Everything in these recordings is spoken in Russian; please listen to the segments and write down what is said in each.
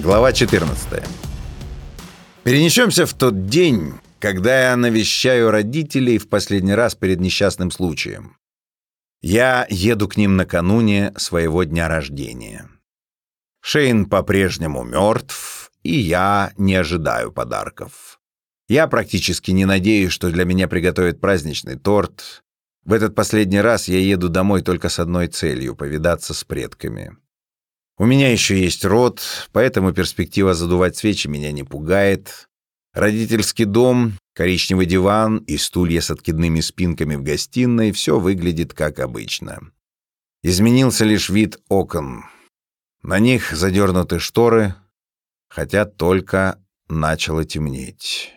Глава 14. Перенесемся в тот день, когда я навещаю родителей в последний раз перед несчастным случаем. Я еду к ним накануне своего дня рождения. Шейн по-прежнему мертв, и я не ожидаю подарков. Я практически не надеюсь, что для меня приготовят праздничный торт. В этот последний раз я еду домой только с одной целью — повидаться с предками. У меня еще есть род, поэтому перспектива задувать свечи меня не пугает. Родительский дом, коричневый диван и стулья с откидными спинками в гостиной — все выглядит как обычно. Изменился лишь вид окон. На них задернуты шторы, хотя только начало темнеть.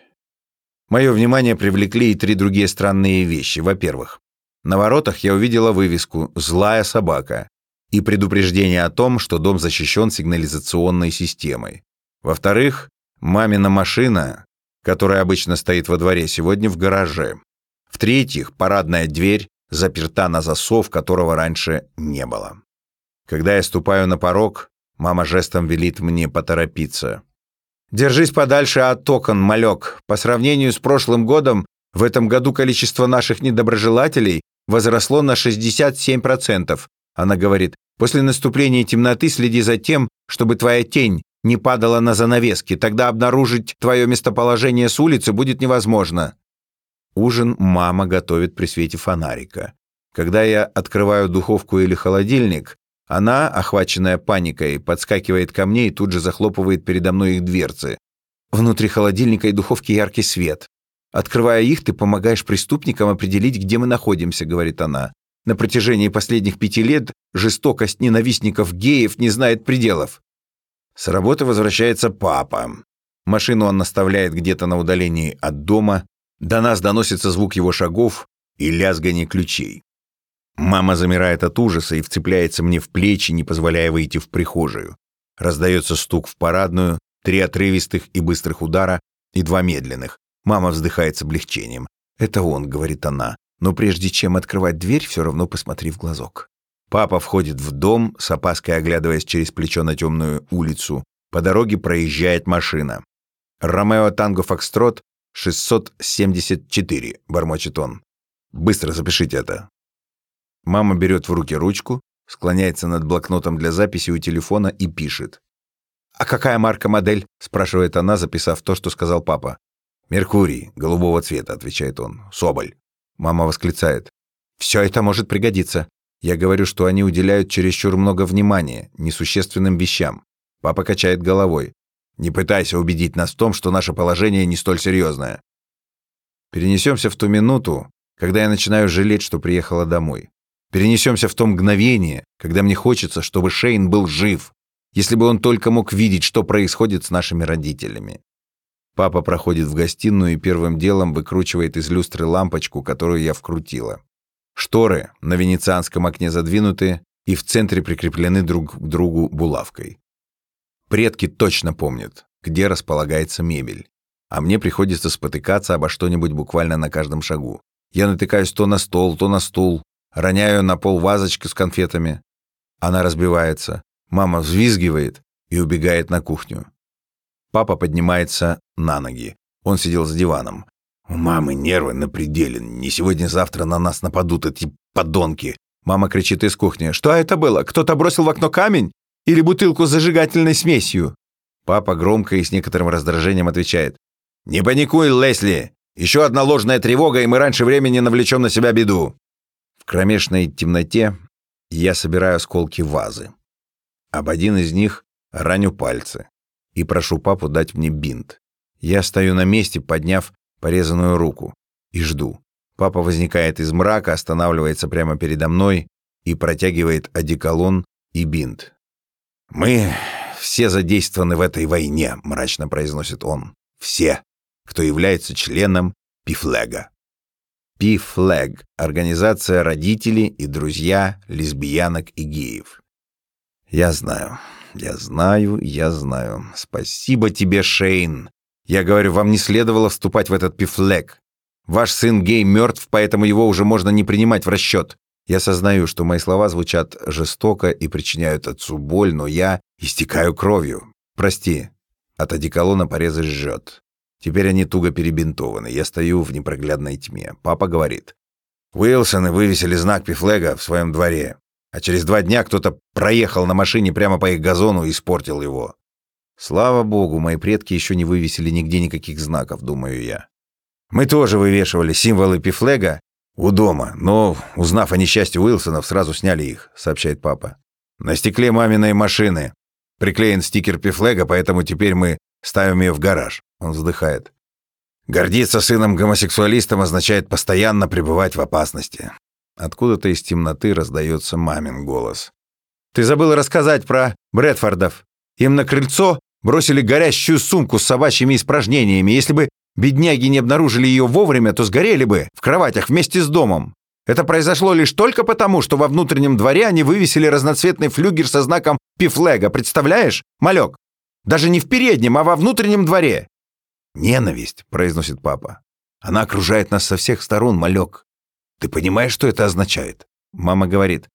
Мое внимание привлекли и три другие странные вещи. Во-первых, на воротах я увидела вывеску «Злая собака», и предупреждение о том, что дом защищен сигнализационной системой. Во-вторых, мамина машина, которая обычно стоит во дворе, сегодня в гараже. В-третьих, парадная дверь заперта на засов, которого раньше не было. Когда я ступаю на порог, мама жестом велит мне поторопиться. «Держись подальше от окон, малек. По сравнению с прошлым годом, в этом году количество наших недоброжелателей возросло на 67%. Она говорит, После наступления темноты следи за тем, чтобы твоя тень не падала на занавески, тогда обнаружить твое местоположение с улицы будет невозможно. Ужин мама готовит при свете фонарика. Когда я открываю духовку или холодильник, она, охваченная паникой, подскакивает ко мне и тут же захлопывает передо мной их дверцы. Внутри холодильника и духовки яркий свет. Открывая их, ты помогаешь преступникам определить, где мы находимся, говорит она. На протяжении последних пяти лет жестокость ненавистников геев не знает пределов. С работы возвращается папа. Машину он наставляет где-то на удалении от дома. До нас доносится звук его шагов и лязгание ключей. Мама замирает от ужаса и вцепляется мне в плечи, не позволяя выйти в прихожую. Раздается стук в парадную, три отрывистых и быстрых удара и два медленных. Мама вздыхает с облегчением. «Это он», — говорит она но прежде чем открывать дверь, все равно посмотри в глазок. Папа входит в дом, с опаской оглядываясь через плечо на темную улицу. По дороге проезжает машина. «Ромео Танго Фокстрот 674», — бормочет он. «Быстро запишите это». Мама берет в руки ручку, склоняется над блокнотом для записи у телефона и пишет. «А какая марка модель?» — спрашивает она, записав то, что сказал папа. «Меркурий, голубого цвета», — отвечает он. «Соболь». Мама восклицает. «Все это может пригодиться». Я говорю, что они уделяют чересчур много внимания несущественным вещам. Папа качает головой. «Не пытайся убедить нас в том, что наше положение не столь серьезное». Перенесемся в ту минуту, когда я начинаю жалеть, что приехала домой. Перенесемся в то мгновение, когда мне хочется, чтобы Шейн был жив, если бы он только мог видеть, что происходит с нашими родителями. Папа проходит в гостиную и первым делом выкручивает из люстры лампочку, которую я вкрутила. Шторы на венецианском окне задвинуты и в центре прикреплены друг к другу булавкой. Предки точно помнят, где располагается мебель. А мне приходится спотыкаться обо что-нибудь буквально на каждом шагу. Я натыкаюсь то на стол, то на стул, роняю на пол вазочку с конфетами. Она разбивается. Мама взвизгивает и убегает на кухню. Папа поднимается на ноги. Он сидел за диваном. «У мамы нервы на пределе. Не сегодня-завтра на нас нападут эти подонки». Мама кричит из кухни. «Что это было? Кто-то бросил в окно камень? Или бутылку с зажигательной смесью?» Папа громко и с некоторым раздражением отвечает. «Не паникуй, Лесли! Еще одна ложная тревога, и мы раньше времени навлечем на себя беду!» В кромешной темноте я собираю осколки вазы. Об один из них раню пальцы и прошу папу дать мне бинт. Я стою на месте, подняв порезанную руку, и жду. Папа возникает из мрака, останавливается прямо передо мной и протягивает одеколон и бинт. «Мы все задействованы в этой войне», — мрачно произносит он. «Все, кто является членом Пифлега». Пифлег — организация родителей и друзья лесбиянок и геев. Я знаю. Я знаю, я знаю. Спасибо тебе, Шейн. Я говорю, вам не следовало вступать в этот пифлек. Ваш сын гей мертв, поэтому его уже можно не принимать в расчет. Я сознаю, что мои слова звучат жестоко и причиняют отцу боль, но я истекаю кровью. Прости, от одеколона порезы жжет. Теперь они туго перебинтованы. Я стою в непроглядной тьме. Папа говорит. Уилсоны вывесили знак Пифлега в своем дворе. А через два дня кто-то проехал на машине прямо по их газону и испортил его. Слава богу, мои предки еще не вывесили нигде никаких знаков, думаю я. Мы тоже вывешивали символы Пифлега у дома, но, узнав о несчастье Уилсонов, сразу сняли их, сообщает папа. На стекле маминой машины приклеен стикер Пифлега, поэтому теперь мы ставим ее в гараж. Он вздыхает. Гордиться сыном-гомосексуалистом означает постоянно пребывать в опасности. Откуда-то из темноты раздается мамин голос. «Ты забыл рассказать про Брэдфордов. Им на крыльцо бросили горящую сумку с собачьими испражнениями. Если бы бедняги не обнаружили ее вовремя, то сгорели бы в кроватях вместе с домом. Это произошло лишь только потому, что во внутреннем дворе они вывесили разноцветный флюгер со знаком пифлега. Представляешь, малек? Даже не в переднем, а во внутреннем дворе. «Ненависть», — произносит папа. «Она окружает нас со всех сторон, малек. Ты понимаешь, что это означает?» Мама говорит.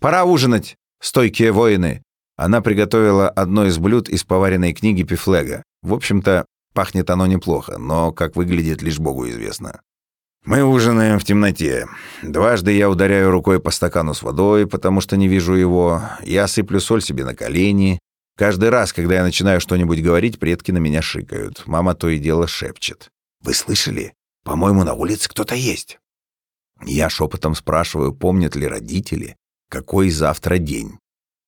«Пора ужинать, стойкие воины». Она приготовила одно из блюд из поваренной книги Пифлега. В общем-то, пахнет оно неплохо, но как выглядит, лишь Богу известно. Мы ужинаем в темноте. Дважды я ударяю рукой по стакану с водой, потому что не вижу его. Я сыплю соль себе на колени. Каждый раз, когда я начинаю что-нибудь говорить, предки на меня шикают. Мама то и дело шепчет. «Вы слышали? По-моему, на улице кто-то есть». Я шепотом спрашиваю, помнят ли родители, какой завтра день.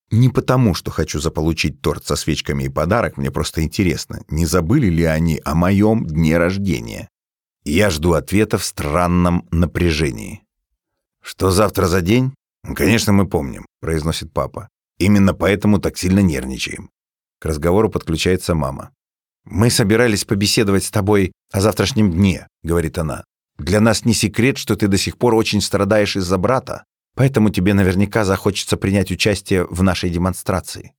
Не потому, что хочу заполучить торт со свечками и подарок, мне просто интересно, не забыли ли они о моем дне рождения. Я жду ответа в странном напряжении. «Что завтра за день?» «Конечно, мы помним», — произносит папа. «Именно поэтому так сильно нервничаем». К разговору подключается мама. «Мы собирались побеседовать с тобой о завтрашнем дне», — говорит она. Для нас не секрет, что ты до сих пор очень страдаешь из-за брата, поэтому тебе наверняка захочется принять участие в нашей демонстрации.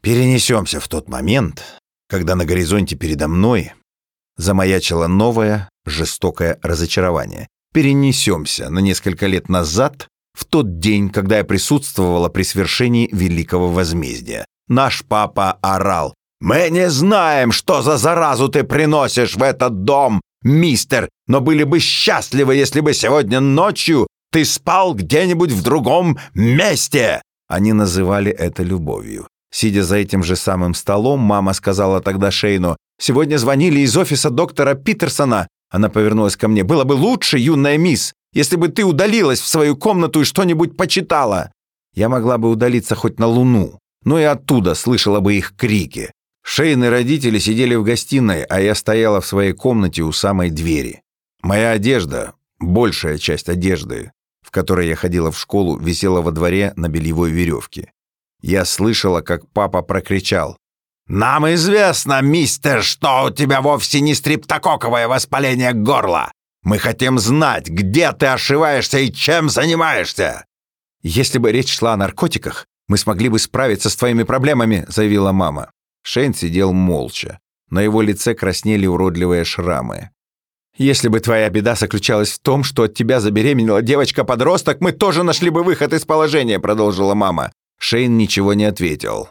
Перенесемся в тот момент, когда на горизонте передо мной замаячило новое жестокое разочарование. Перенесемся на несколько лет назад, в тот день, когда я присутствовала при свершении великого возмездия. Наш папа орал. «Мы не знаем, что за заразу ты приносишь в этот дом, мистер, но были бы счастливы, если бы сегодня ночью ты спал где-нибудь в другом месте!» Они называли это любовью. Сидя за этим же самым столом, мама сказала тогда Шейну, «Сегодня звонили из офиса доктора Питерсона». Она повернулась ко мне. «Было бы лучше, юная мисс, если бы ты удалилась в свою комнату и что-нибудь почитала». Я могла бы удалиться хоть на Луну, но и оттуда слышала бы их крики. Шейны родители сидели в гостиной, а я стояла в своей комнате у самой двери. Моя одежда, большая часть одежды, в которой я ходила в школу, висела во дворе на бельевой веревке. Я слышала, как папа прокричал. «Нам известно, мистер, что у тебя вовсе не стриптококковое воспаление горла. Мы хотим знать, где ты ошиваешься и чем занимаешься!» «Если бы речь шла о наркотиках, мы смогли бы справиться с твоими проблемами», — заявила мама. Шейн сидел молча. На его лице краснели уродливые шрамы. «Если бы твоя беда заключалась в том, что от тебя забеременела девочка-подросток, мы тоже нашли бы выход из положения», — продолжила мама. Шейн ничего не ответил.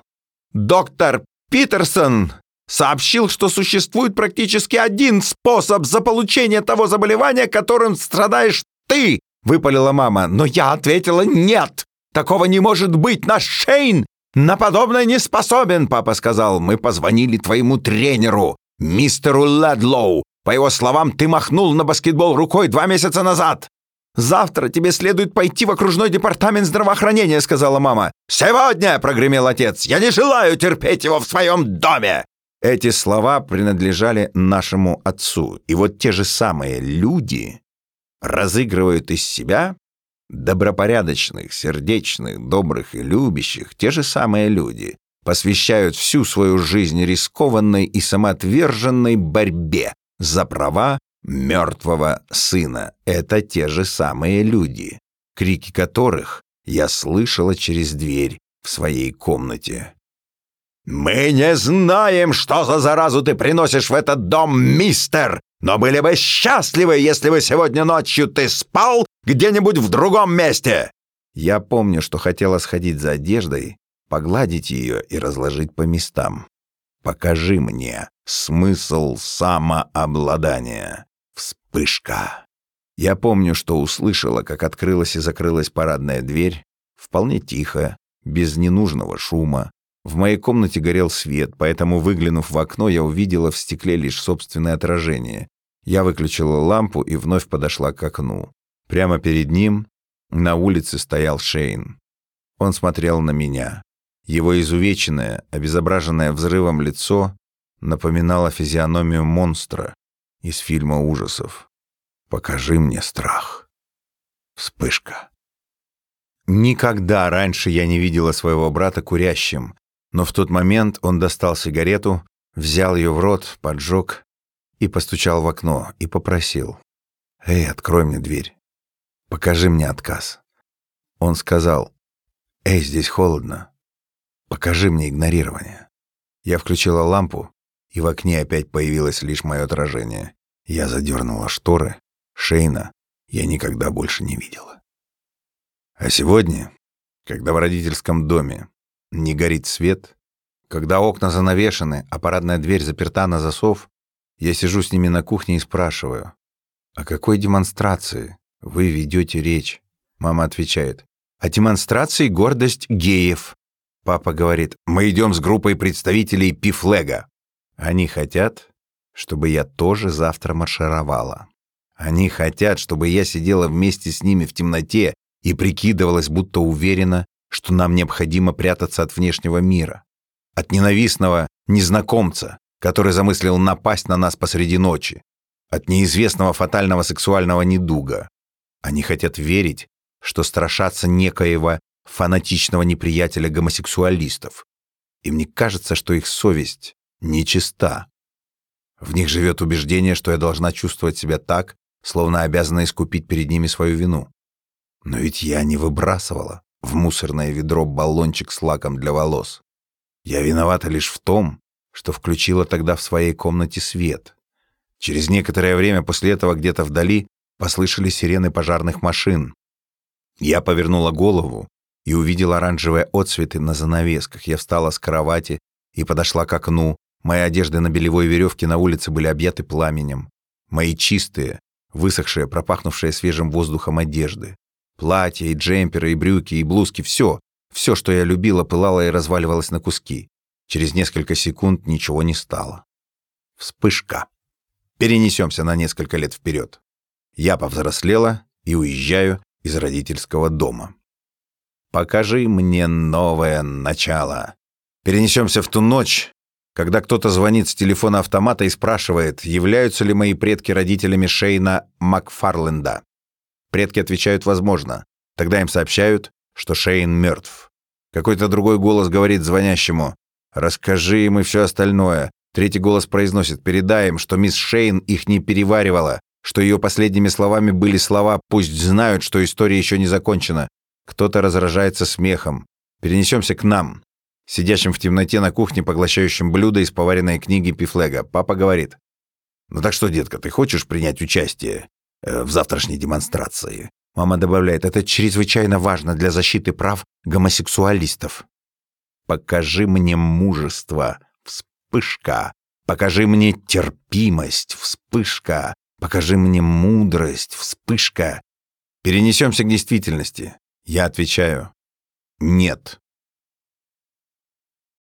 «Доктор Питерсон сообщил, что существует практически один способ заполучения того заболевания, которым страдаешь ты», — выпалила мама. «Но я ответила нет. Такого не может быть. Наш Шейн «На подобное не способен», — папа сказал. «Мы позвонили твоему тренеру, мистеру Ледлоу. По его словам, ты махнул на баскетбол рукой два месяца назад». «Завтра тебе следует пойти в окружной департамент здравоохранения», — сказала мама. «Сегодня!» — прогремел отец. «Я не желаю терпеть его в своем доме!» Эти слова принадлежали нашему отцу. И вот те же самые люди разыгрывают из себя Добропорядочных, сердечных, добрых и любящих, те же самые люди, посвящают всю свою жизнь рискованной и самоотверженной борьбе за права мертвого сына. Это те же самые люди, крики которых я слышала через дверь в своей комнате. «Мы не знаем, что за заразу ты приносишь в этот дом, мистер, но были бы счастливы, если бы сегодня ночью ты спал где-нибудь в другом месте!» Я помню, что хотела сходить за одеждой, погладить ее и разложить по местам. Покажи мне смысл самообладания. Вспышка. Я помню, что услышала, как открылась и закрылась парадная дверь, вполне тихо, без ненужного шума. В моей комнате горел свет, поэтому, выглянув в окно, я увидела в стекле лишь собственное отражение. Я выключила лампу и вновь подошла к окну. Прямо перед ним на улице стоял Шейн. Он смотрел на меня. Его изувеченное, обезображенное взрывом лицо напоминало физиономию монстра из фильма ужасов. «Покажи мне страх». Вспышка. Никогда раньше я не видела своего брата курящим, но в тот момент он достал сигарету, взял ее в рот, поджег и постучал в окно и попросил. «Эй, открой мне дверь. Покажи мне отказ». Он сказал, «Эй, здесь холодно. Покажи мне игнорирование». Я включила лампу, и в окне опять появилось лишь мое отражение. Я задернула шторы. Шейна я никогда больше не видела. А сегодня, когда в родительском доме не горит свет, когда окна занавешены, а парадная дверь заперта на засов, я сижу с ними на кухне и спрашиваю, «О какой демонстрации вы ведете речь?» Мама отвечает, «О демонстрации гордость геев». Папа говорит, «Мы идем с группой представителей Пифлега». Они хотят, чтобы я тоже завтра маршировала. Они хотят, чтобы я сидела вместе с ними в темноте и прикидывалась, будто уверена, что нам необходимо прятаться от внешнего мира, от ненавистного незнакомца, который замыслил напасть на нас посреди ночи, от неизвестного фатального сексуального недуга. Они хотят верить, что страшатся некоего фанатичного неприятеля гомосексуалистов. И мне кажется, что их совесть нечиста. В них живет убеждение, что я должна чувствовать себя так, словно обязана искупить перед ними свою вину. Но ведь я не выбрасывала в мусорное ведро баллончик с лаком для волос. Я виновата лишь в том, что включила тогда в своей комнате свет. Через некоторое время после этого где-то вдали послышались сирены пожарных машин. Я повернула голову и увидела оранжевые отцветы на занавесках. Я встала с кровати и подошла к окну. Мои одежды на белевой веревке на улице были объяты пламенем. Мои чистые, высохшие, пропахнувшие свежим воздухом одежды. Платья, и джемперы, и брюки, и блузки — все. Все, что я любила, пылало и разваливалось на куски. Через несколько секунд ничего не стало. Вспышка. Перенесемся на несколько лет вперед. Я повзрослела и уезжаю из родительского дома. Покажи мне новое начало. Перенесемся в ту ночь, когда кто-то звонит с телефона автомата и спрашивает, являются ли мои предки родителями Шейна Макфарленда. Предки отвечают «возможно». Тогда им сообщают, что Шейн мертв. Какой-то другой голос говорит звонящему «Расскажи им и все остальное». Третий голос произносит «Передай им, что мисс Шейн их не переваривала, что ее последними словами были слова «пусть знают, что история еще не закончена». Кто-то разражается смехом. Перенесемся к нам, сидящим в темноте на кухне, поглощающим блюда из поваренной книги Пифлега. Папа говорит «Ну так что, детка, ты хочешь принять участие? Э, в завтрашней демонстрации. Мама добавляет, это чрезвычайно важно для защиты прав гомосексуалистов. Покажи мне мужество, вспышка. Покажи мне терпимость, вспышка. Покажи мне мудрость, вспышка. Перенесемся к действительности. Я отвечаю, нет.